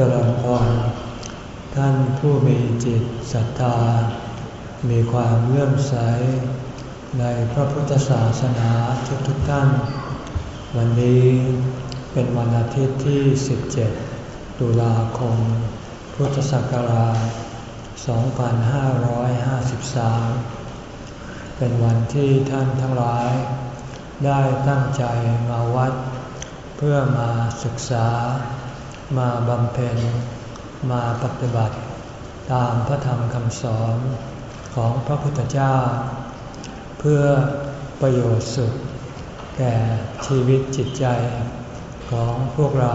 เจริญพรท่านผู้มีจิตศรัทธา มีความเลื่อมใส ในพระพุทธศาสนาทุกทุกท่าน วันนี้เป็นวันอาทิตย์ที่ 17 ตุลาคม พุทธศักราช 2553 เป็นวันที่ท่านทั้งหลาย ได้ตั้งใจมาวัด เพื่อมาศึกษา มาบำเพ็ญมาปฏิบัติ ตามพระธรรมคำสอนของพระพุทธเจ้า เพื่อประโยชน์สุดแก่ชีวิตจิตใจของพวกเรา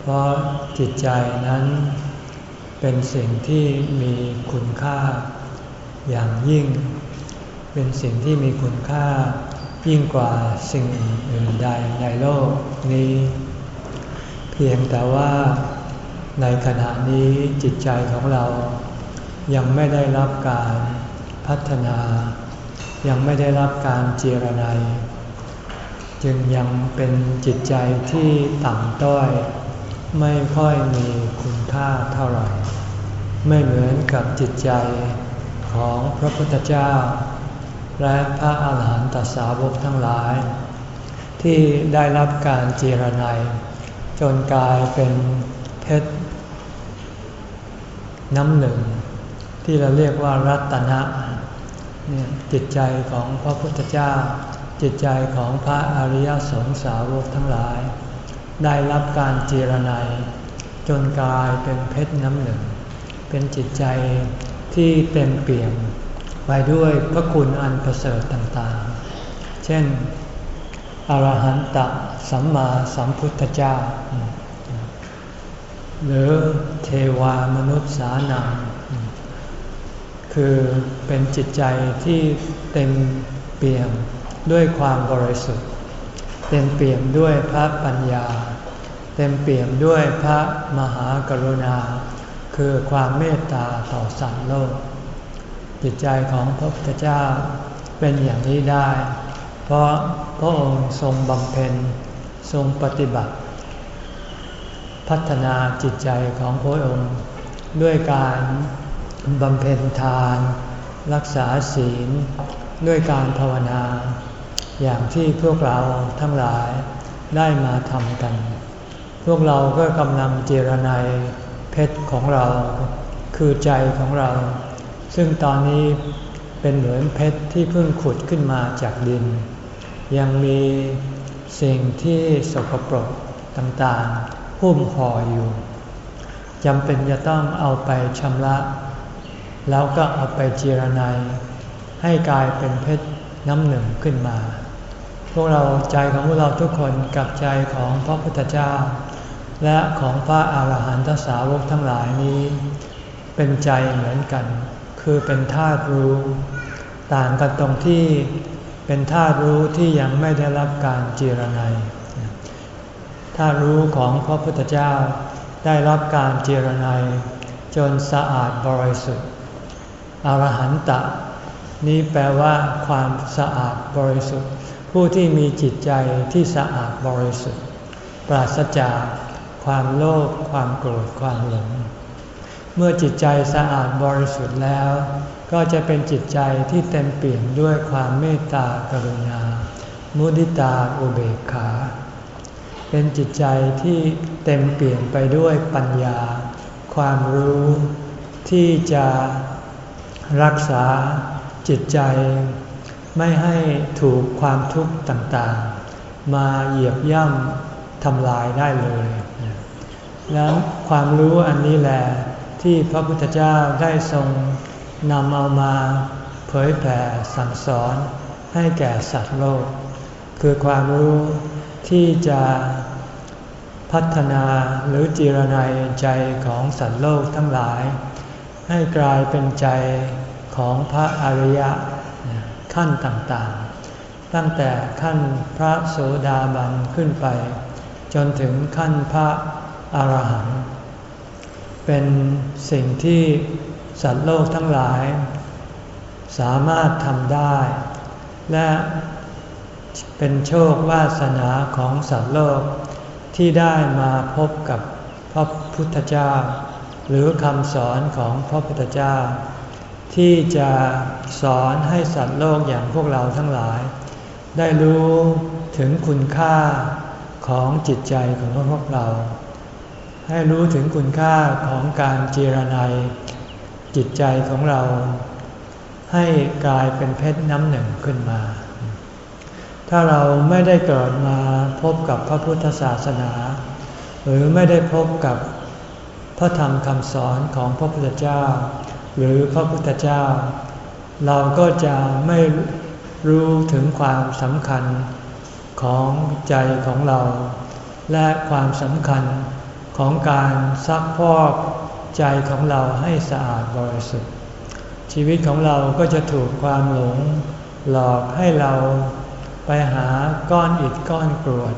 เพราะจิตใจนั้นเป็นสิ่งที่มีคุณค่าอย่างยิ่ง เป็นสิ่งที่มีคุณค่ายิ่งกว่าสิ่งอื่นใดในโลกนี้ เพียงแต่ว่าในขณะนี้จิตใจของเรายังไม่ได้รับการพัฒนา ยังไม่ได้รับการเจรไนจึงยังเป็นจิตใจที่ต่ำต้อย ไม่ค่อยมีคุณค่าเท่าไหร่ ไม่เหมือนกับจิตใจของพระพุทธเจ้า และพระอาหารหันตสาวกทั้งหลาย ที่ได้รับการเจรไน จนกลายเป็นเพชรน้ำหนึ่ง ที่เราเรียกว่ารัตนะเนี่ยจิตใจของพระพุทธเจ้า จิตใจของพระอริยสงสาวกทั้งหลาย ได้รับการเจรไนจนกลายเป็นเพชรน้ำหนึ่ง เป็นจิตใจที่เต็มเปี่ยมไปด้วยพระคุณอันประเสริฐต่างๆ เช่น อรหันตสัมมาสัมพุทธเจ้า หรือเทวามนุษย์สานัง คือเป็นจิตใจที่เต็มเปี่ยมด้วยความบริสุทธิ์ เต็มเปี่ยมด้วยพระปัญญา เต็มเปี่ยมด้วยพระมหากรุณา คือความเมตตาต่อสัตว์โลก จิตใจของพระพุทธเจ้าเป็นอย่างนี้ได้ เพราะ พระองค์ทรงบำเพ็ญทรงปฏิบัติ พัฒนาจิตใจของพระองค์ ด้วยการบำเพ็ญทาน รักษาศีล ด้วยการภาวนา อย่างที่พวกเราทั้งหลายได้มาทำกัน พวกเราก็กำลังเจรนายเพชรของเรา คือใจของเรา ซึ่งตอนนี้เป็นเหมือนเพชรที่เพิ่งขุดขึ้นมาจากดิน ยังมีสิ่งที่สกปรกต่างๆหุ้มห่ออยู่จำเป็นจะต้องเอาไปชำระ แล้วก็เอาไปเจรไนให้กลายเป็นเพชรน้ำหนึ่งขึ้นมา พวกเราใจของพวกเราทุกคนกับใจของพระพุทธเจ้า และของพระอาหารหันตสาวกทั้งหลายนี้ เป็นใจเหมือนกัน คือเป็นธาตุรู้ ต่างกันตรงที่ เป็นธาตุรู้ที่ยังไม่ได้รับการเจรไนธาตุรู้ของพระพุทธเจ้าได้รับการเจรไนจนสะอาดบริสุทธิ์อรหันตะ นี้แปลว่าความสะอาดบริสุทธิ์ ผู้ที่มีจิตใจที่สะอาดบริสุทธิ์ ปราศจากความโลภความโกรธความหลงเมื่อจิตใจสะอาดบริสุทธิ์แล้ว ก็จะเป็นจิตใจที่เต็มเปี่ยมด้วยความเมตตากรุณา มุดิตาอุเบกขา เป็นจิตใจที่เต็มเปี่ยมไปด้วยปัญญา ความรู้ที่จะรักษาจิตใจ ไม่ให้ถูกความทุกข์ต่างๆ มาเหยียบย่ำทำลายได้เลย แล้วความรู้อันนี้แหละที่พระพุทธเจ้าได้ทรง นำเอามาเผยแผ่สั่งสอนให้แก่สัตว์โลก คือความรู้ที่จะพัฒนาหรือจีรนัยใจของสัตว์โลกทั้งหลาย ให้กลายเป็นใจของพระอริยะขั้นต่างๆ ตั้งแต่ขั้นพระโสดาบันขึ้นไป จนถึงขั้นพระอรหันต์เป็นสิ่งที่ สัตว์โลกทั้งหลาย สามารถทำได้ และเป็นโชควาสนาของสัตว์โลกที่ได้มาพบกับพระพุทธเจ้า หรือคำสอนของพระพุทธเจ้า ที่จะสอนให้สัตว์โลกอย่างพวกเราทั้งหลาย ได้รู้ถึงคุณค่าของจิตใจของพวกเรา ให้รู้ถึงคุณค่าของการเจรไนาย จิตใจของเรา ให้กลายเป็นเพชรน้ำหนึ่งขึ้นมา ถ้าเราไม่ได้เกิดมาพบกับพระพุทธศาสนา หรือไม่ได้พบกับพระธรรมคำสอนของพระพุทธเจ้า หรือพระพุทธเจ้า เราก็จะไม่รู้ถึงความสำคัญของใจของเรา และความสำคัญของการซักพอก ใจของเราให้สะอาดบริสุทธิ์ ชีวิตของเราก็จะถูกความหลงหลอกให้เราไปหาก้อนอิฐก้อนกรวด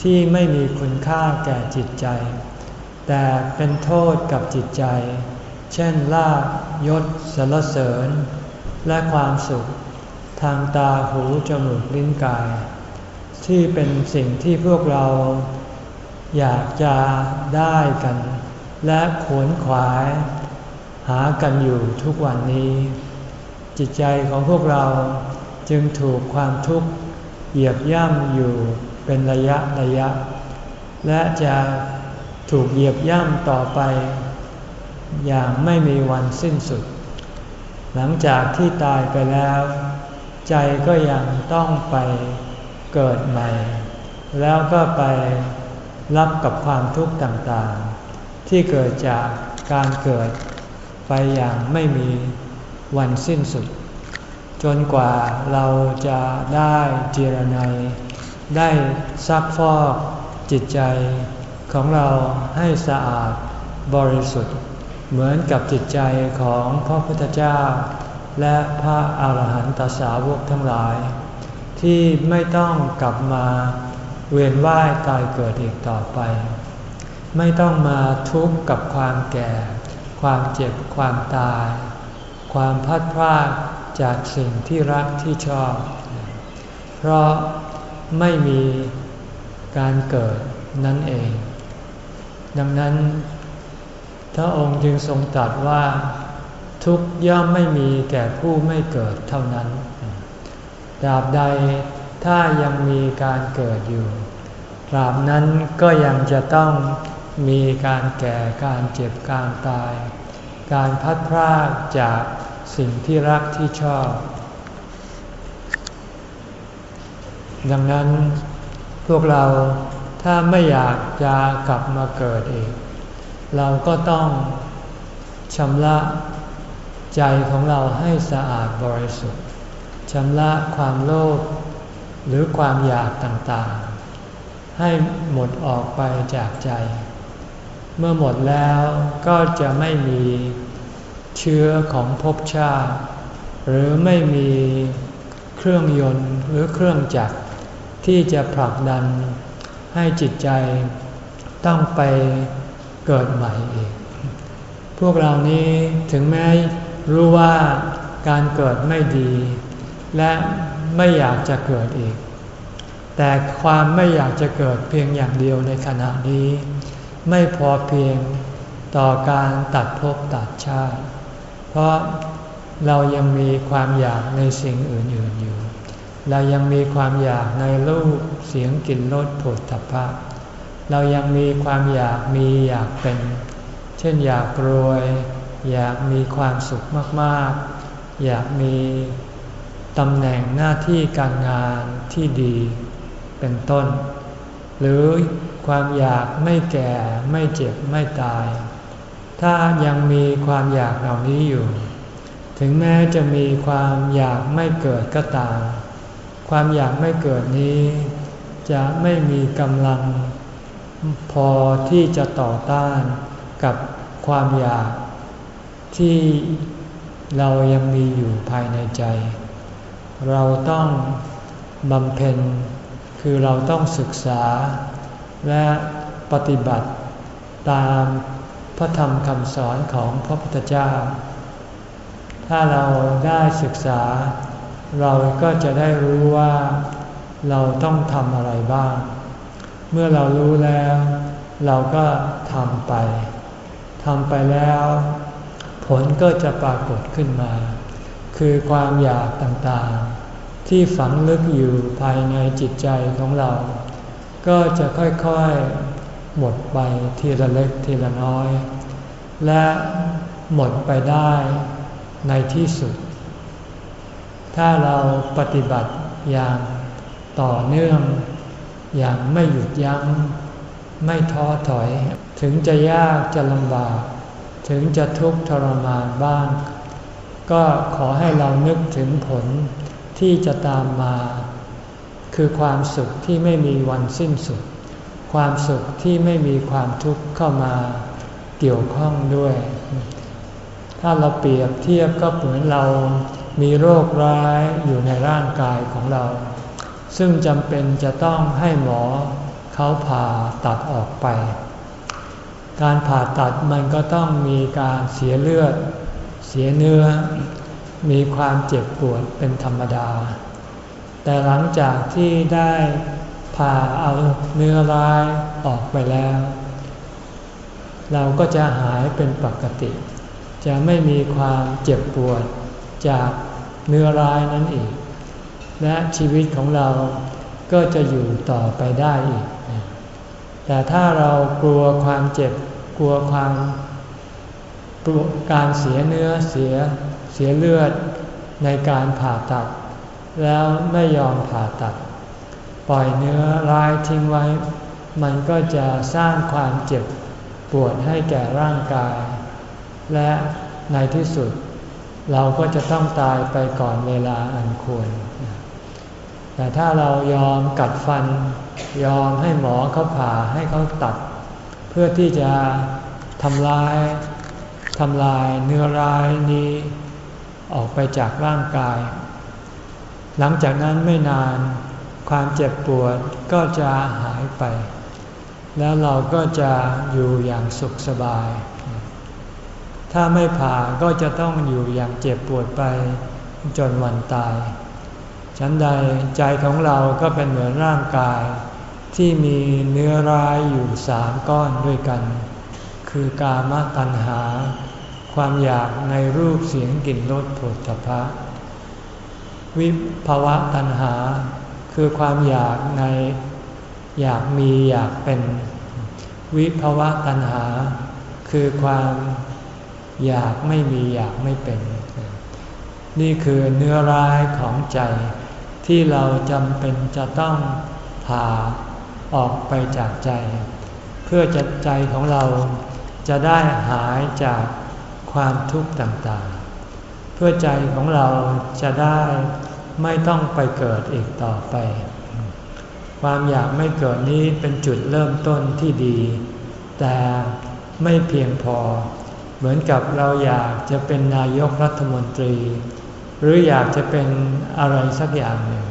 ที่ไม่มีคุณค่าแก่จิตใจ แต่เป็นโทษกับจิตใจ เช่นลาบยศสรรเสริญ และความสุข ทางตาหูจมูกลิ้นกาย ที่เป็นสิ่งที่พวกเราอยากจะได้กัน และขวนขวาย หากันอยู่ทุกวันนี้ จิตใจของพวกเราจึงถูกความทุกข์เหยียบย่ำอยู่เป็นระยะระยะ และจะถูกเหยียบย่ำต่อไป อย่างไม่มีวันสิ้นสุด หลังจากที่ตายไปแล้ว ใจก็ยังต้องไปเกิดใหม่ แล้วก็ไปรับกับความทุกข์ต่าง ที่เกิดจากการเกิดไปอย่างไม่มีวันสิ้นสุด จนกว่าเราจะได้เจรไนได้ซักฟอกจิตใจของเราให้สะอาดบริสุทธิ์ เหมือนกับจิตใจของพระพุทธเจ้า และพระอาหารหันตสาวกทั้งหลาย ที่ไม่ต้องกลับมาเวียนว่ายตายเกิดอีกต่อไป ไม่ต้องมาทุกข์กับความแก่ ความเจ็บ ความตาย ความพัดพลาดจากสิ่งที่รักที่ชอบ เพราะไม่มีการเกิดนั่นเอง ดังนั้นพระองค์จึงทรงตรัสว่า ทุกย่อมไม่มีแก่ผู้ไม่เกิดเท่านั้นตราบใดถ้ายังมีการเกิดอยู่ตราบนั้นก็ยังจะต้อง มีการแก่การเจ็บการตาย การพัดพรากจากสิ่งที่รักที่ชอบ ดังนั้นพวกเราถ้าไม่อยากจะกลับมาเกิดอีก เราก็ต้องชำระใจของเราให้สะอาดบริสุทธิ์ชำระความโลภหรือความอยากต่างๆ ให้หมดออกไปจากใจ เมื่อหมดแล้วก็จะไม่มีเชื้อของภพชาติ หรือไม่มีเครื่องยนต์หรือเครื่องจักรที่จะผลักดันให้จิตใจต้องไปเกิดใหม่อีก พวกเรานี้ถึงแม้รู้ว่าการเกิดไม่ดี และไม่อยากจะเกิดอีก แต่ความไม่อยากจะเกิดเพียงอย่างเดียวในขณะนี้ ไม่พอเพียงต่อการตัดภพตัดชาติ เพราะเรายังมีความอยากในสิ่งอื่นๆอยู่ เรายังมีความอยากในรูปเสียงกลิ่นรสผลตภะเรายังมีความอยากมีอยากเป็น เช่นอยากรวย อยากมีความสุขมากๆ อยากมีตำแหน่งหน้าที่การงานที่ดีเป็นต้น หรือ ความอยากไม่แก่ไม่เจ็บไม่ตาย ถ้ายังมีความอยากเหล่านี้อยู่ ถึงแม้จะมีความอยากไม่เกิดก็ตาม ความอยากไม่เกิดนี้ จะไม่มีกำลัง พอที่จะต่อต้านกับความอยาก ที่เรายังมีอยู่ภายในใจ เราต้องบำเพ็ญคือเราต้องศึกษา และปฏิบัติตามพระธรรมคำสอนของพระพุทธเจ้า ถ้าเราได้ศึกษา เราก็จะได้รู้ว่าเราต้องทำอะไรบ้าง เมื่อเรารู้แล้ว เราก็ทำไปทำไปแล้ว ผลก็จะปรากฏขึ้นมา คือความอยากต่างๆ ที่ฝังลึกอยู่ภายในจิตใจของเรา ก็จะค่อยๆ หมดไปทีละเล็กทีละน้อย และหมดไปได้ในที่สุด ถ้าเราปฏิบัติอย่างต่อเนื่อง อย่างไม่หยุดยัง้ง ไม่ท้อถอย ถึงจะยากจะลำบาก ถึงจะทุกข์ทรมานบ้าง ก็ขอให้เรานึกถึงผลที่จะตามมา คือความสุขที่ไม่มีวันสิ้นสุด ความสุขที่ไม่มีความทุกข์เข้ามาเกี่ยวข้องด้วย ถ้าเราเปรียบเทียบก็เหมือนเรามีโรคร้ายอยู่ในร่างกายของเรา ซึ่งจำเป็นจะต้องให้หมอเขาผ่าตัดออกไป การผ่าตัดมันก็ต้องมีการเสียเลือด เสียเนื้อ มีความเจ็บปวดเป็นธรรมดา แต่หลังจากที่ได้ผ่าเอาเนื้อร้ายออกไปแล้ว เราก็จะหายเป็นปกติ จะไม่มีความเจ็บปวดจากเนื้อร้ายนั้นอีก และชีวิตของเราก็จะอยู่ต่อไปได้อีก แต่ถ้าเรากลัวความเจ็บกลัวความการเสียเนื้อเสียเสียเลือดในการผ่าตัด แล้วไม่ยอมผ่าตัด ปล่อยเนื้อร้ายทิ้งไว้ มันก็จะสร้างความเจ็บปวดให้แก่ร่างกาย และในที่สุด เราก็จะต้องตายไปก่อนเวลาอันควร แต่ถ้าเรายอมกัดฟัน ยอมให้หมอเขาผ่าให้เขาตัด เพื่อที่จะทำลายทำลายเนื้อร้ายนี้ออกไปจากร่างกาย หลังจากนั้นไม่นานความเจ็บปวดก็จะหายไป แล้วเราก็จะอยู่อย่างสุขสบาย ถ้าไม่ผ่าก็จะต้องอยู่อย่างเจ็บปวดไปจนวันตาย ฉันใดใจของเราก็เป็นเหมือนร่างกาย ที่มีเนื้อร้ายอยู่สามก้อนด้วยกัน คือกามตัณหา ความอยากในรูปเสียงกลิ่นรสผลพะ วิภาวะตัณหา คือความอยากในอยากมีอยากเป็น วิภาวะตัณหา คือความอยากไม่มีอยากไม่เป็น นี่คือเนื้อร้ายของใจ ที่เราจำเป็นจะต้องผ่าออกไปจากใจ เพื่อจะใจของเราจะได้หายจากความทุกข์ต่าง เพื่อใจของเราจะได้ไม่ต้องไปเกิดอีกต่อไป ความอยากไม่เกิดนี้เป็นจุดเริ่มต้นที่ดี แต่ไม่เพียงพอ เหมือนกับเราอยากจะเป็นนายกรัฐมนตรี หรืออยากจะเป็นอะไรสักอย่างหนึ่ง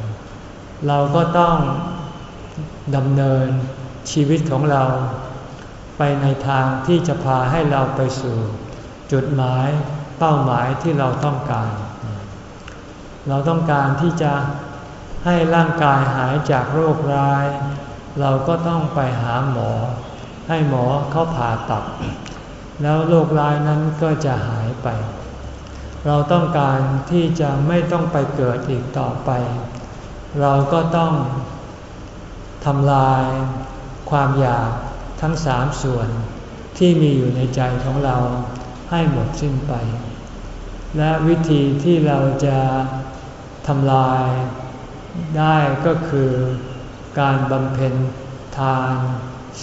เราก็ต้องดำเนินชีวิตของเรา ไปในทางที่จะพาให้เราไปสู่ จุดหมาย เป้าหมายที่เราต้องการ เราต้องการที่จะให้ร่างกายหายจากโรคร้าย เราก็ต้องไปหาหมอ ให้หมอเขาผ่าตัด แล้วโรคร้ายนั้นก็จะหายไป เราต้องการที่จะไม่ต้องไปเกิดอีกต่อไป เราก็ต้องทำลายความอยากทั้งสามส่วนที่มีอยู่ในใจของเรา ให้หมดสิ้นไป และวิธีที่เราจะทำลายได้ก็คือการบำเพ็ญทาน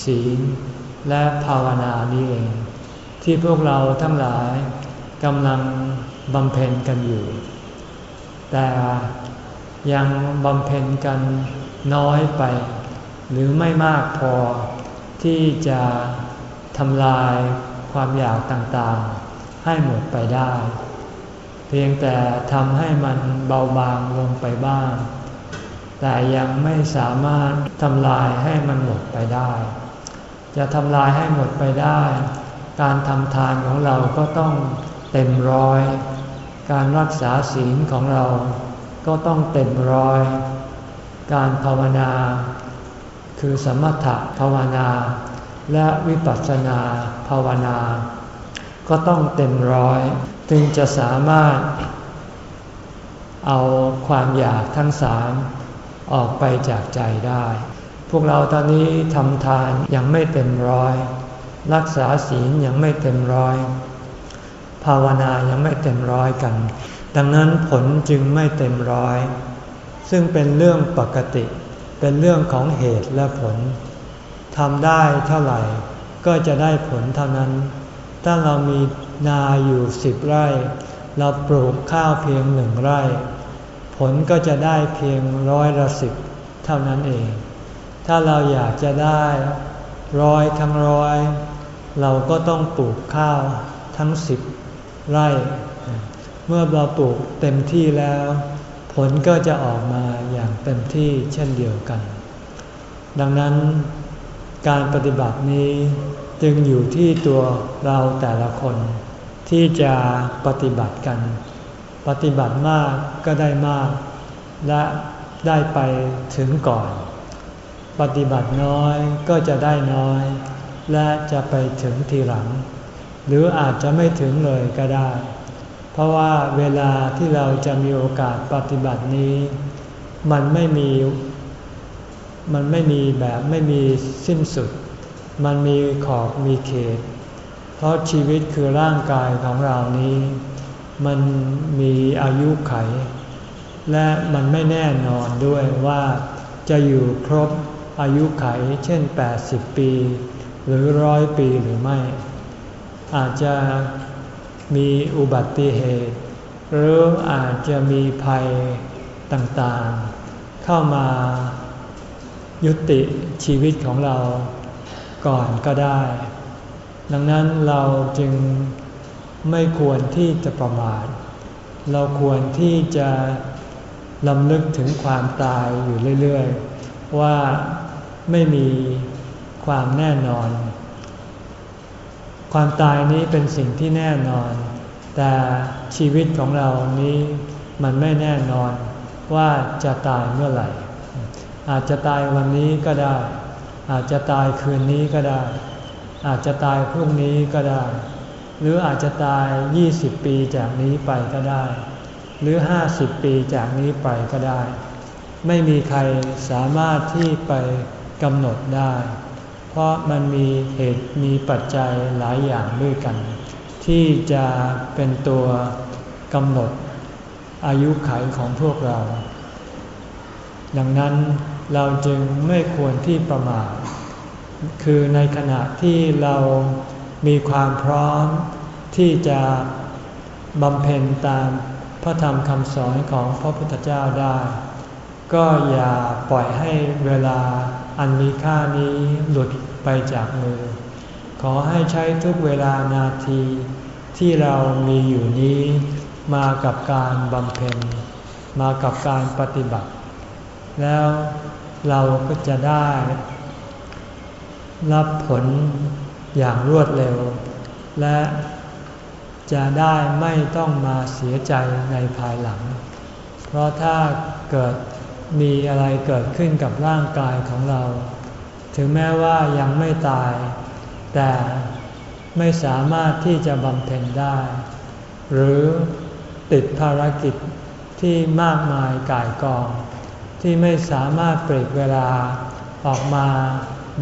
ศีล และภาวนานี้เอง ที่พวกเราทั้งหลายกำลังบำเพ็ญกันอยู่ แต่ยังบำเพ็ญกันน้อยไป หรือไม่มากพอที่จะทำลาย ความอยากต่างๆ ให้หมดไปได้ เพียงแต่ทำให้มันเบาบางลงไปบ้าง แต่ยังไม่สามารถทำลายให้มันหมดไปได้ จะทำลายให้หมดไปได้ การทำทานของเราก็ต้องเต็มร้อย การรักษาศีลของเราก็ต้องเต็มร้อย การภาวนา คือสมถะภาวนา และวิปัสสนาภาวนา ก็ต้องเต็มร้อย จึงจะสามารถ เอาความอยากทั้งสามออกไปจากใจได้ พวกเราตอนนี้ทำทานยังไม่เต็มร้อย รักษาศีลยังไม่เต็มร้อย ภาวนายังไม่เต็มร้อยกัน ดังนั้นผลจึงไม่เต็มร้อย ซึ่งเป็นเรื่องปกติ เป็นเรื่องของเหตุและผล ทำได้เท่าไหร่ ก็จะได้ผลเท่านั้น ถ้าเรามีนาอยู่สิบไร่ เราปลูกข้าวเพียงหนึ่งไร่ ผลก็จะได้เพียงร้อยละสิบเท่านั้นเอง ถ้าเราอยากจะได้ร้อยทั้งร้อย เราก็ต้องปลูกข้าวทั้งสิบไร่ เมื่อเราปลูกเต็มที่แล้ว ผลก็จะออกมาอย่างเต็มที่เช่นเดียวกัน ดังนั้น การปฏิบัตินี้จึงอยู่ที่ตัวเราแต่ละคน ที่จะปฏิบัติกัน ปฏิบัติมากก็ได้มาก และได้ไปถึงก่อน ปฏิบัติน้อยก็จะได้น้อย และจะไปถึงทีหลัง หรืออาจจะไม่ถึงเลยก็ได้ เพราะว่าเวลาที่เราจะมีโอกาสปฏิบัตินี้ มันไม่มี มันไม่มีแบบไม่มีสิ้นสุด มันมีขอบมีเขต เพราะชีวิตคือร่างกายของเรานี้ มันมีอายุไข และมันไม่แน่นอนด้วยว่าจะอยู่ครบอายุไขเช่น 80 ปี หรือร้อยปีหรือไม่ อาจจะมีอุบัติเหตุ หรืออาจจะมีภัยต่างๆ เข้ามา ยุติชีวิตของเราก่อนก็ได้ ดังนั้นเราจึงไม่ควรที่จะประมาท เราควรที่จะลำลึกถึงความตายอยู่เรื่อยๆ ว่าไม่มีความแน่นอน ความตายนี้เป็นสิ่งที่แน่นอน แต่ชีวิตของเรานี้มันไม่แน่นอนว่าจะตายเมื่อไหร่ อาจจะตายวันนี้ก็ได้ อาจจะตายคืนนี้ก็ได้ อาจจะตายพรุ่งนี้ก็ได้ หรืออาจจะตาย 20 ปีจากนี้ไปก็ได้ หรือ 50 ปีจากนี้ไปก็ได้ ไม่มีใครสามารถที่ไปกำหนดได้ เพราะมันมีเหตุมีปัจจัยหลายอย่างด้วยกัน ที่จะเป็นตัวกำหนดอายุขัยของพวกเรา ดังนั้น เราจึงไม่ควรที่ประมาท คือในขณะที่เรามีความพร้อมที่จะบำเพ็ญตามพระธรรมคำสอนของพระพุทธเจ้าได้ ก็อย่าปล่อยให้เวลาอันมีค่านี้หลุดไปจากมือ ขอให้ใช้ทุกเวลานาทีที่เรามีอยู่นี้มากับการบำเพ็ญ มากับการปฏิบัติ แล้ว เราก็จะได้ รับผลอย่างรวดเร็ว และจะได้ไม่ต้องมาเสียใจในภายหลัง เพราะถ้าเกิดมีอะไรเกิดขึ้นกับร่างกายของเรา ถึงแม้ว่ายังไม่ตาย แต่ไม่สามารถที่จะบำเพ็ญได้ หรือติดภารกิจที่มากมายก่ายกอง ที่ไม่สามารถเปรกเวลาออกมา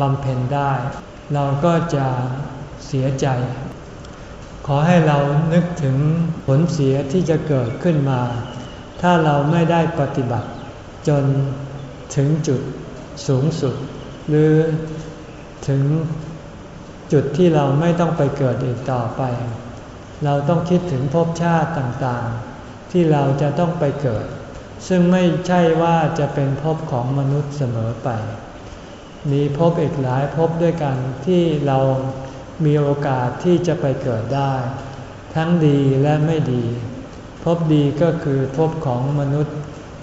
บำเพ็ญได้ เราก็จะเสียใจ ขอให้เรานึกถึงผลเสียที่จะเกิดขึ้นมา ถ้าเราไม่ได้ปฏิบัติ จนถึงจุดสูงสุด หรือถึงจุดที่เราไม่ต้องไปเกิดอีกต่อไป เราต้องคิดถึงภพชาติต่างๆ ที่เราจะต้องไปเกิด ซึ่งไม่ใช่ว่าจะเป็นภพของมนุษย์เสมอไป มีภพอีกหลายภพด้วยกันที่เรามีโอกาสที่จะไปเกิดได้ ทั้งดีและไม่ดีภพดีก็คือภพของมนุษย์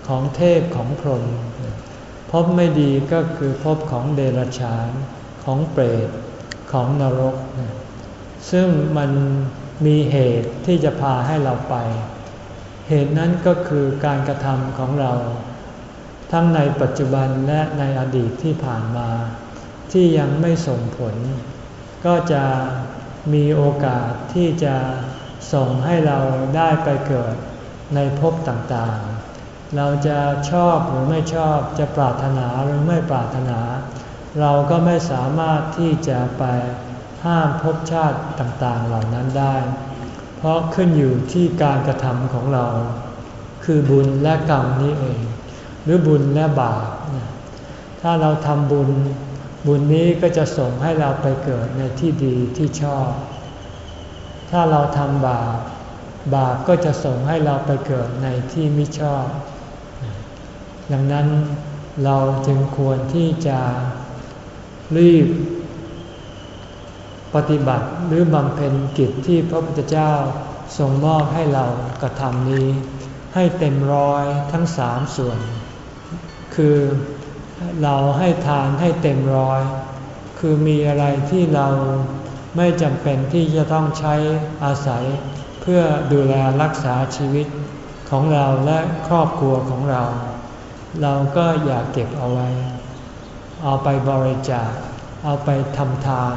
ของเทพของพรหมภพไม่ดีก็คือภพของเดรัจฉาน ของเปรตของนรก ซึ่งมันมีเหตุที่จะพาให้เราไป เหตุนั้นก็คือการกระทำของเรา ทั้งในปัจจุบันและในอดีตที่ผ่านมา ที่ยังไม่ส่งผล ก็จะมีโอกาสที่จะส่งให้เราได้ไปเกิดในภพต่างๆ เราจะชอบหรือไม่ชอบจะปรารถนาหรือไม่ปรารถนา เราก็ไม่สามารถที่จะไปห้ามภพชาติต่างๆเหล่านั้นได้ เพราะขึ้นอยู่ที่การกระทำของเรา คือบุญและกรรมนี้เอง หรือบุญและบาปถ้าเราทำบุญ บุญนี้ก็จะส่งให้เราไปเกิดในที่ดีที่ชอบ ถ้าเราทำบาป บาปก็จะส่งให้เราไปเกิดในที่ไม่ชอบ ดังนั้นเราจึงควรที่จะรีบ ปฏิบัติหรือบำเพ็ญกิจที่พระพุทธเจ้าทรงมอบให้เรากระทำนี้ ให้เต็มร้อยทั้งสามส่วน คือเราให้ทานให้เต็มร้อย คือมีอะไรที่เราไม่จำเป็นที่จะต้องใช้อาศัย เพื่อดูแลรักษาชีวิตของเราและครอบครัวของเรา เราก็อยากเก็บเอาไว้ เอาไปบริจาค เอาไปทำทาน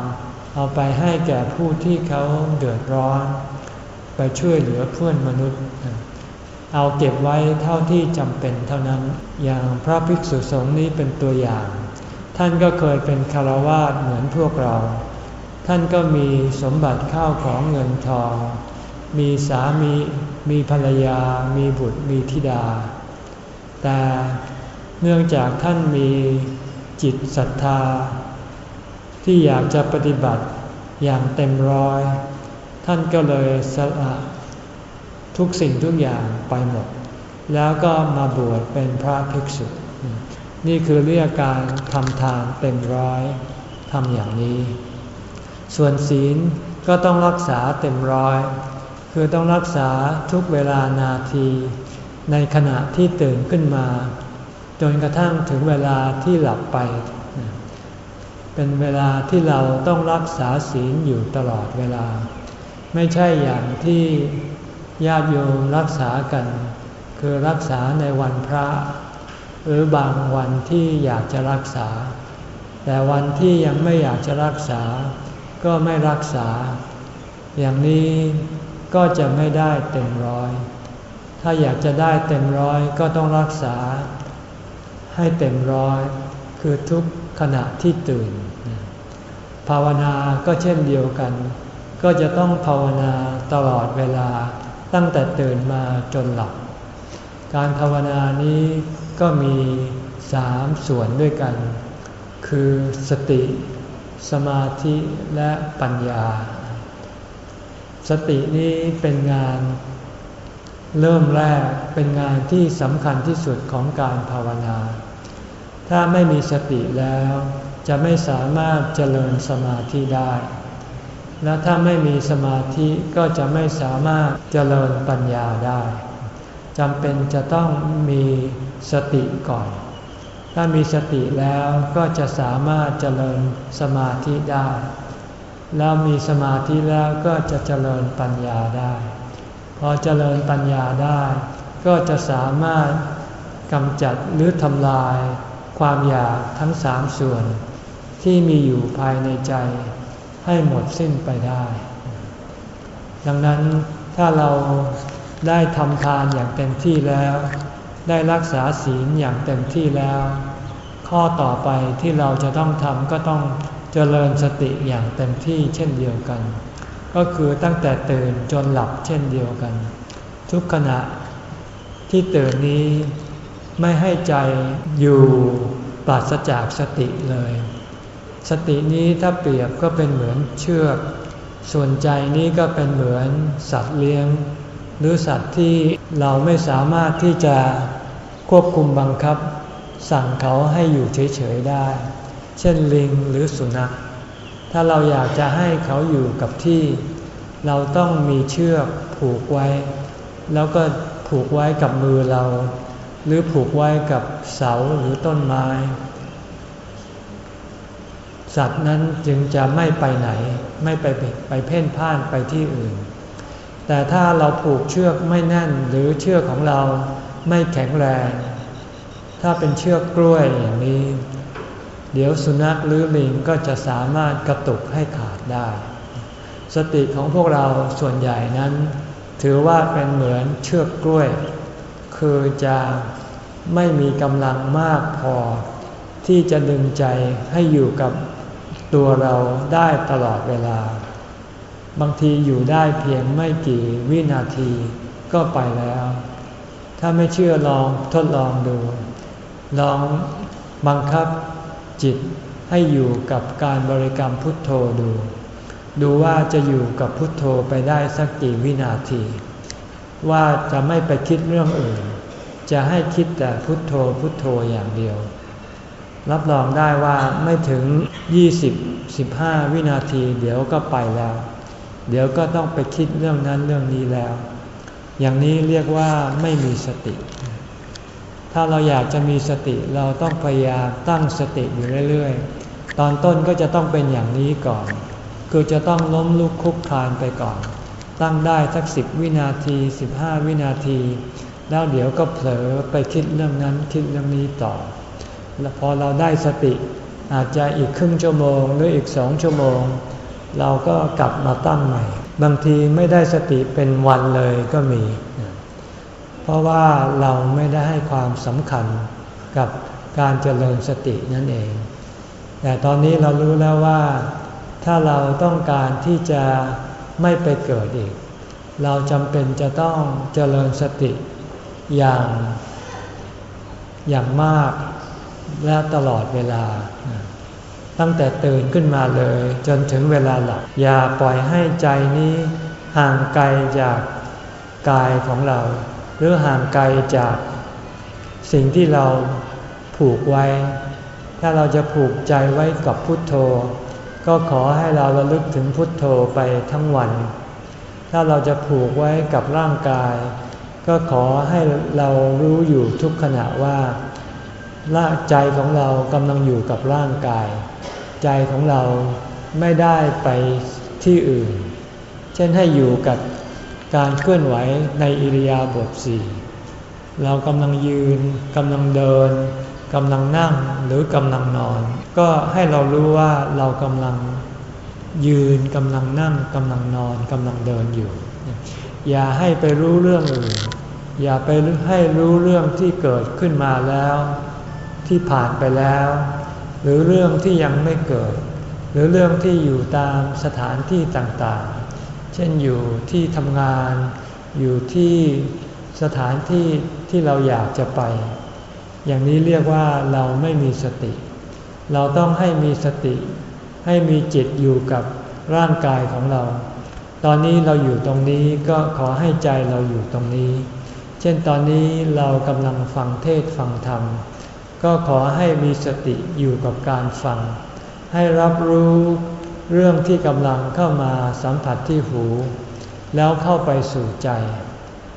เอาไปให้แก่ผู้ที่เขาเดือดร้อน ไปช่วยเหลือเพื่อนมนุษย์ เอาเก็บไว้เท่าที่จำเป็นเท่านั้น อย่างพระภิกษุสงฆ์นี้เป็นตัวอย่าง ท่านก็เคยเป็นคารวาสเหมือนพวกเรา ท่านก็มีสมบัติข้าวของเงินทอง มีสามี มีภรรยา มีบุตร มีธิดา แต่เนื่องจากท่านมีจิตศรัทธา ที่อยากจะปฏิบัติอย่างเต็มร้อย ท่านก็เลยสละทุกสิ่งทุกอย่างไปหมด แล้วก็มาบวชเป็นพระภิกษุ นี่คือเรียกการทำทานเต็มร้อยทำอย่างนี้ ส่วนศีลก็ต้องรักษาเต็มร้อย คือต้องรักษาทุกเวลานาที ในขณะที่ตื่นขึ้นมา จนกระทั่งถึงเวลาที่หลับไป เป็นเวลาที่เราต้องรักษาศีลอยู่ตลอดเวลา ไม่ใช่อย่างที่ญาติโยมรักษากัน คือรักษาในวันพระ หรือบางวันที่อยากจะรักษา แต่วันที่ยังไม่อยากจะรักษา ก็ไม่รักษา อย่างนี้ก็จะไม่ได้เต็มร้อย ถ้าอยากจะได้เต็มร้อยก็ต้องรักษา ให้เต็มร้อย คือทุก ขณะที่ตื่น ภาวนาก็เช่นเดียวกัน ก็จะต้องภาวนาตลอดเวลาตั้งแต่ตื่นมาจนหลับ การภาวนานี้ก็มีสามส่วนด้วยกัน คือสติ สมาธิและปัญญา สตินี้เป็นงานเริ่มแรกเป็นงานที่สำคัญที่สุดของการภาวนา ถ้าไม่มีสติแล้ว จะไม่สามารถเจริญสมาธิได้ และถ้าไม่มีสมาธิก็จะไม่สามารถเจริญปัญญาได้จำเป็นจะต้องมีสติก่อน ถ้ามีสติแล้วก็จะสามารถเจริญสมาธิได้ แล้วมีสมาธิแล้วก็จะเจริญปัญญาได้ พอเจริญปัญญาได้ ก็จะสามารถกำจัดหรือทำลาย ความอยากทั้งสามส่วน ที่มีอยู่ภายในใจ ให้หมดสิ้นไปได้ ดังนั้นถ้าเราได้ทำทานอย่างเต็มที่แล้ว ได้รักษาศีลอย่างเต็มที่แล้ว ข้อต่อไปที่เราจะต้องทำก็ต้องเจริญสติอย่างเต็มที่เช่นเดียวกัน ก็คือตั้งแต่ตื่นจนหลับเช่นเดียวกัน ทุกขณะที่ตื่นนี้ ไม่ให้ใจอยู่ปราศจากสติเลย สตินี้ถ้าเปรียบก็เป็นเหมือนเชือก ส่วนใจนี้ก็เป็นเหมือนสัตว์เลี้ยง หรือสัตว์ที่เราไม่สามารถที่จะควบคุมบังคับ สั่งเขาให้อยู่เฉยๆได้ เช่นลิงหรือสุนัข ถ้าเราอยากจะให้เขาอยู่กับที่ เราต้องมีเชือกผูกไว้ แล้วก็ผูกไว้กับมือเรา หรือผูกไว้กับเสาหรือต้นไม้ สัตว์นั้นจึงจะไม่ไปไหน ไม่ไปไปเพ่นพ่านไปที่อื่น แต่ถ้าเราผูกเชือกไม่แน่นหรือเชือกของเราไม่แข็งแรง ถ้าเป็นเชือกกล้วยอย่างนี้ เดี๋ยวสุนัขหรือลิงก็จะสามารถกระตุกให้ขาดได้ สติของพวกเราส่วนใหญ่นั้น ถือว่าเป็นเหมือนเชือกกล้วย คือจะไม่มีกำลังมากพอ ที่จะดึงใจให้อยู่กับตัวเราได้ตลอดเวลา บางทีอยู่ได้เพียงไม่กี่วินาทีก็ไปแล้ว ถ้าไม่เชื่อลองทดลองดู ลองบังคับจิตให้อยู่กับการบริกรรมพุทโธดู ดูว่าจะอยู่กับพุทโธไปได้สักกี่วินาที ว่าจะไม่ไปคิดเรื่องอื่น จะให้คิดแต่พุทโธพุทโธอย่างเดียว รับรองได้ว่าไม่ถึง 20-15 วินาทีเดี๋ยวก็ไปแล้ว เดี๋ยวก็ต้องไปคิดเรื่องนั้นเรื่องนี้แล้ว อย่างนี้เรียกว่าไม่มีสติ ถ้าเราอยากจะมีสติเราต้องพยายามตั้งสติอยู่เรื่อยๆ ตอนต้นก็จะต้องเป็นอย่างนี้ก่อน คือจะต้องล้มลุกคุกคลานไปก่อน ตั้งได้สักสิบวินาทีสิบห้าวินาที แล้วเดี๋ยวก็เผลอไปคิดเรื่องนั้นคิดเรื่องนี้ต่อ แล้วพอเราได้สติอาจจะอีกครึ่งชั่วโมง หรืออีกสองชั่วโมง เราก็กลับมาตั้งใหม่ บางทีไม่ได้สติเป็นวันเลยก็มี เพราะว่าเราไม่ได้ให้ความสำคัญกับการเจริญสตินั่นเอง แต่ตอนนี้เรารู้แล้วว่า ถ้าเราต้องการที่จะ ไม่ไปเกิดอีก เราจำเป็นจะต้องเจริญสติอย่างอย่างมากและตลอดเวลา ตั้งแต่ตื่นขึ้นมาเลย จนถึงเวลาหลับอย่าปล่อยให้ใจนี้ห่างไกลจากกายของเรา หรือห่างไกลจากสิ่งที่เราผูกไว้ ถ้าเราจะผูกใจไว้กับพุทโธ ก็ขอให้เราระลึกถึงพุทโธไปทั้งวัน ถ้าเราจะผูกไว้กับร่างกาย ก็ขอให้เรารู้อยู่ทุกขณะว่าละใจของเรากำลังอยู่กับร่างกาย ใจของเราไม่ได้ไปที่อื่น เช่นให้อยู่กับการเคลื่อนไหวในอิริยาบถสี่เรากำลังยืนกำลังเดิน กำลังนั่งหรือกำลังนอน ก็ให้เรารู้ว่าเรากำลังยืนกำลังนั่งกำลังนอนกำลังเดินอยู่ อย่าให้ไปรู้เรื่องอื่น อย่าไปให้รู้เรื่องที่เกิดขึ้นมาแล้ว ที่ผ่านไปแล้ว หรือเรื่องที่ยังไม่เกิด หรือเรื่องที่อยู่ตามสถานที่ต่างๆ เช่นอยู่ที่ทำงาน อยู่ที่สถานที่ที่เราอยากจะไป อย่างนี้เรียกว่าเราไม่มีสติ เราต้องให้มีสติ ให้มีจิตอยู่กับร่างกายของเรา ตอนนี้เราอยู่ตรงนี้ก็ขอให้ใจเราอยู่ตรงนี้ เช่นตอนนี้เรากำลังฟังเทศฟังธรรม ก็ขอให้มีสติอยู่กับการฟัง ให้รับรู้เรื่องที่กำลังเข้ามาสัมผัสที่หู แล้วเข้าไปสู่ใจ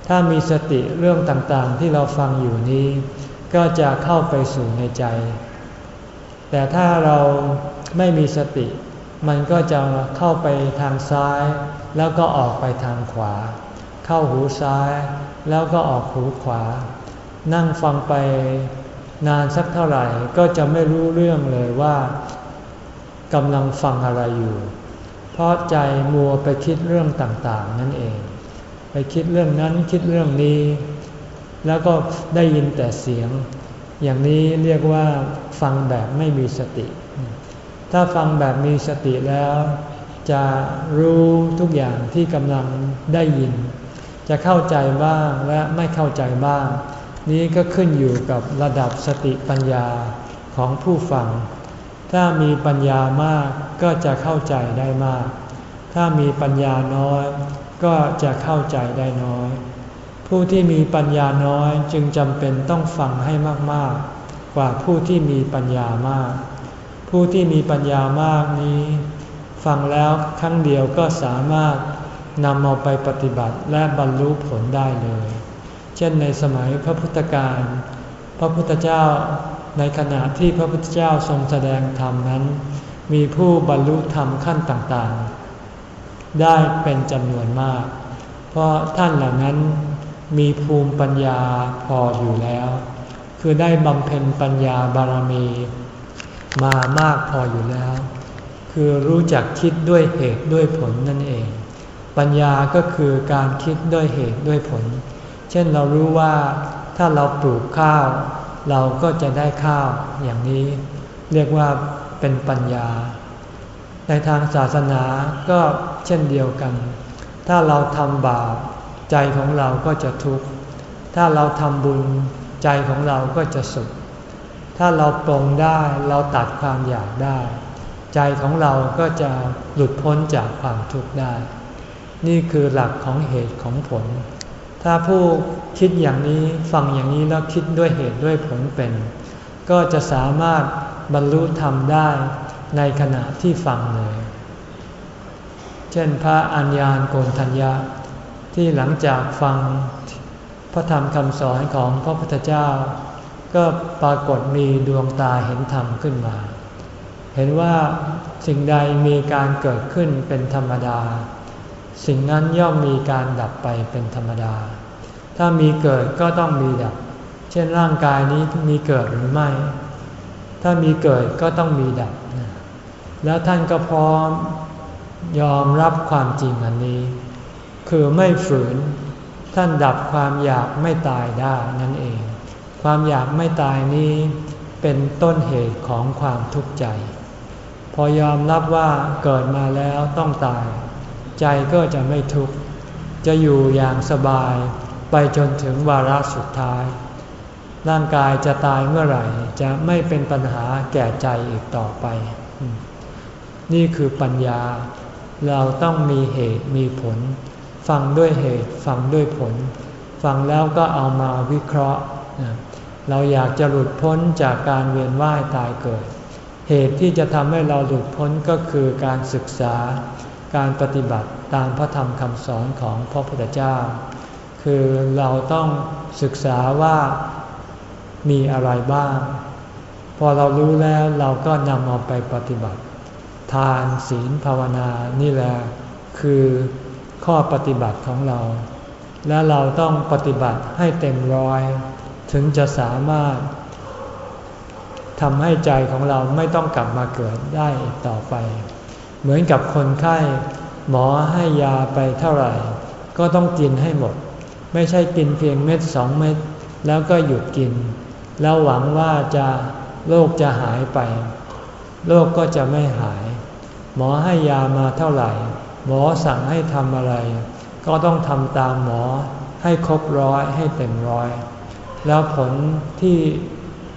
ถ้ามีสติเรื่องต่างๆที่เราฟังอยู่นี้ ก็จะเข้าไปสู่ในใจ แต่ถ้าเราไม่มีสติ มันก็จะเข้าไปทางซ้าย แล้วก็ออกไปทางขวา เข้าหูซ้าย แล้วก็ออกหูขวา นั่งฟังไปนานสักเท่าไหร่ก็จะไม่รู้เรื่องเลยว่ากำลังฟังอะไรอยู่ เพราะใจมัวไปคิดเรื่องต่างๆ นั่นเอง ไปคิดเรื่องนั้นคิดเรื่องนี้ แล้วก็ได้ยินแต่เสียง อย่างนี้เรียกว่าฟังแบบไม่มีสติ ถ้าฟังแบบมีสติแล้ว จะรู้ทุกอย่างที่กำลังได้ยิน จะเข้าใจบ้างและไม่เข้าใจบ้าง นี้ก็ขึ้นอยู่กับระดับสติปัญญาของผู้ฟัง ถ้ามีปัญญามากก็จะเข้าใจได้มาก ถ้ามีปัญญาน้อย ก็จะเข้าใจได้น้อย ผู้ที่มีปัญญาน้อยจึงจำเป็นต้องฟังให้มากๆ กว่าผู้ที่มีปัญญามาก ผู้ที่มีปัญญามากนี้ ฟังแล้วครั้งเดียวก็สามารถนำเอาไปปฏิบัติและบรรลุผลได้เลย เช่นในสมัยพระพุทธการ พระพุทธเจ้าในขณะที่พระพุทธเจ้าทรงแสดงธรรมนั้น มีผู้บรรลุธรรมขั้นต่างๆ ได้เป็นจำนวนมาก เพราะท่านเหล่านั้น มีภูมิปัญญาพออยู่แล้ว คือได้บำเพ็ญปัญญาบารมีมามากพออยู่แล้ว คือรู้จักคิดด้วยเหตุด้วยผลนั่นเอง ปัญญาก็คือการคิดด้วยเหตุด้วยผล เช่นเรารู้ว่าถ้าเราปลูกข้าว เราก็จะได้ข้าวอย่างนี้ เรียกว่าเป็นปัญญา ในทางศาสนาก็เช่นเดียวกัน ถ้าเราทำบาป ใจของเราก็จะทุกข์ ถ้าเราทำบุญใจของเราก็จะสุข ถ้าเราปรงได้เราตัดความอยากได้ ใจของเราก็จะหลุดพ้นจากความทุกข์ได้ นี่คือหลักของเหตุของผล ถ้าผู้คิดอย่างนี้ฟังอย่างนี้แล้วคิดด้วยเหตุด้วยผลเป็น ก็จะสามารถบรรลุธรรมได้ในขณะที่ฟังเลย เช่นพระอัญญาณโกนทัญญา ที่หลังจากฟังพระธรรมคำสอนของพระพุทธเจ้า ก็ปรากฏมีดวงตาเห็นธรรมขึ้นมา เห็นว่าสิ่งใดมีการเกิดขึ้นเป็นธรรมดา สิ่งนั้นย่อมมีการดับไปเป็นธรรมดา ถ้ามีเกิดก็ต้องมีดับ เช่นร่างกายนี้มีเกิดหรือไม่ ถ้ามีเกิดก็ต้องมีดับ แล้วท่านก็พร้อมยอมรับความจริงอันนี้ คือไม่ฝืน ท่านดับความอยากไม่ตายได้นั่นเอง ความอยากไม่ตายนี้เป็นต้นเหตุของความทุกข์ใจ พอยอมรับว่าเกิดมาแล้วต้องตาย ใจก็จะไม่ทุกข์ จะอยู่อย่างสบายไปจนถึงวาระสุดท้าย ร่างกายจะตายเมื่อไหร่จะไม่เป็นปัญหาแก่ใจอีกต่อไป นี่คือปัญญา เราต้องมีเหตุมีผล ฟังด้วยเหตุฟังด้วยผล ฟังแล้วก็เอามาวิเคราะห์ เราอยากจะหลุดพ้นจากการเวียนว่ายตายเกิด เหตุที่จะทำให้เราหลุดพ้นก็คือการศึกษา การปฏิบัติตามพระธรรมคำสอนของพระพุทธเจ้า คือเราต้องศึกษาว่ามีอะไรบ้าง พอเรารู้แล้วเราก็นำเอาไปปฏิบัติ ทานศีลภาวนานี่แหละคือ ข้อปฏิบัติของเรา และเราต้องปฏิบัติให้เต็มร้อย ถึงจะสามารถทำให้ใจของเราไม่ต้องกลับมาเกิดได้อีกต่อไป เหมือนกับคนไข้หมอให้ยาไปเท่าไหร่ ก็ต้องกินให้หมด ไม่ใช่กินเพียงเม็ดสองเม็ด แล้วก็หยุดกิน แล้วหวังว่าจะโรคจะหายไปโรคกก็จะไม่หาย หมอให้ยามาเท่าไหร่ หมอสั่งให้ทำอะไร ก็ต้องทำตามหมอให้ครบร้อยให้เต็มร้อย แล้วผลที่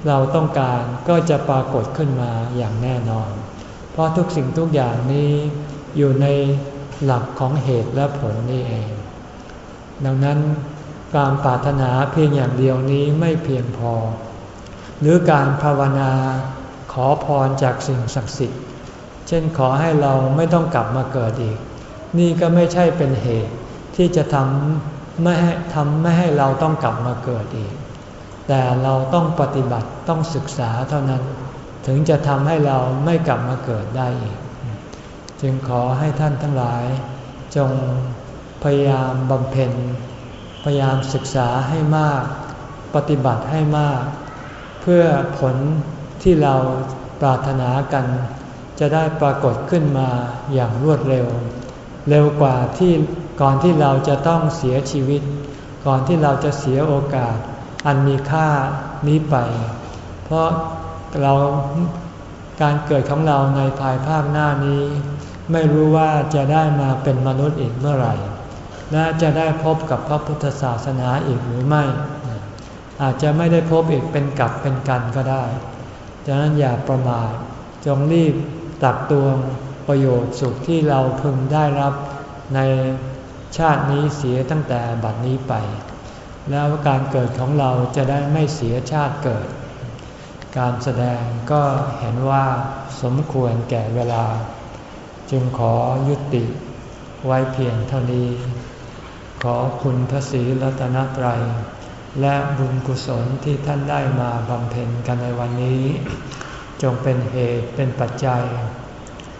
เราต้องการก็จะปรากฏขึ้นมาอย่างแน่นอน เพราะทุกสิ่งทุกอย่างนี้อยู่ในหลักของเหตุและผลนี่เอง ดังนั้นการปรารถนาเพียงอย่างเดียวนี้ไม่เพียงพอ หรือการภาวนาขอพรจากสิ่งศักดิ์สิทธิ์ เช่นขอให้เราไม่ต้องกลับมาเกิดอีก นี่ก็ไม่ใช่เป็นเหตุที่จะทำไม่ให้ทำไม่ให้เราต้องกลับมาเกิดอีก แต่เราต้องปฏิบัติต้องศึกษาเท่านั้น ถึงจะทำให้เราไม่กลับมาเกิดได้อีก จึงขอให้ท่านทั้งหลาย จงพยายามบำเพ็ญ พยายามศึกษาให้มาก ปฏิบัติให้มาก เพื่อผลที่เราปรารถนากัน จะได้ปรากฏขึ้นมาอย่างรวดเร็ว เร็วกว่าที่ก่อนที่เราจะต้องเสียชีวิต ก่อนที่เราจะเสียโอกาส อันมีค่านี้ไป เพราะเราการเกิดของเราในภายภาคหน้านี้ ไม่รู้ว่าจะได้มาเป็นมนุษย์อีกเมื่อไหร่ และจะได้พบกับพระพุทธศาสนาอีกหรือไม่ อาจจะไม่ได้พบอีกเป็นกับเป็นกันก็ได้ดังนั้นอย่าประมาทจงรีบตักตวง ประโยชน์สุขที่เราพึงได้รับในชาตินี้เสียตั้งแต่บัดนี้ไป แล้วการเกิดของเราจะได้ไม่เสียชาติเกิด การแสดงก็เห็นว่าสมควรแก่เวลา จึงขอยุติไว้เพียงเท่านี้ ขอคุณพระศรีรัตนตรัย และบุญกุศลที่ท่านได้มาบำเพ็ญกันในวันนี้ จงเป็นเหตุเป็นปัจจัย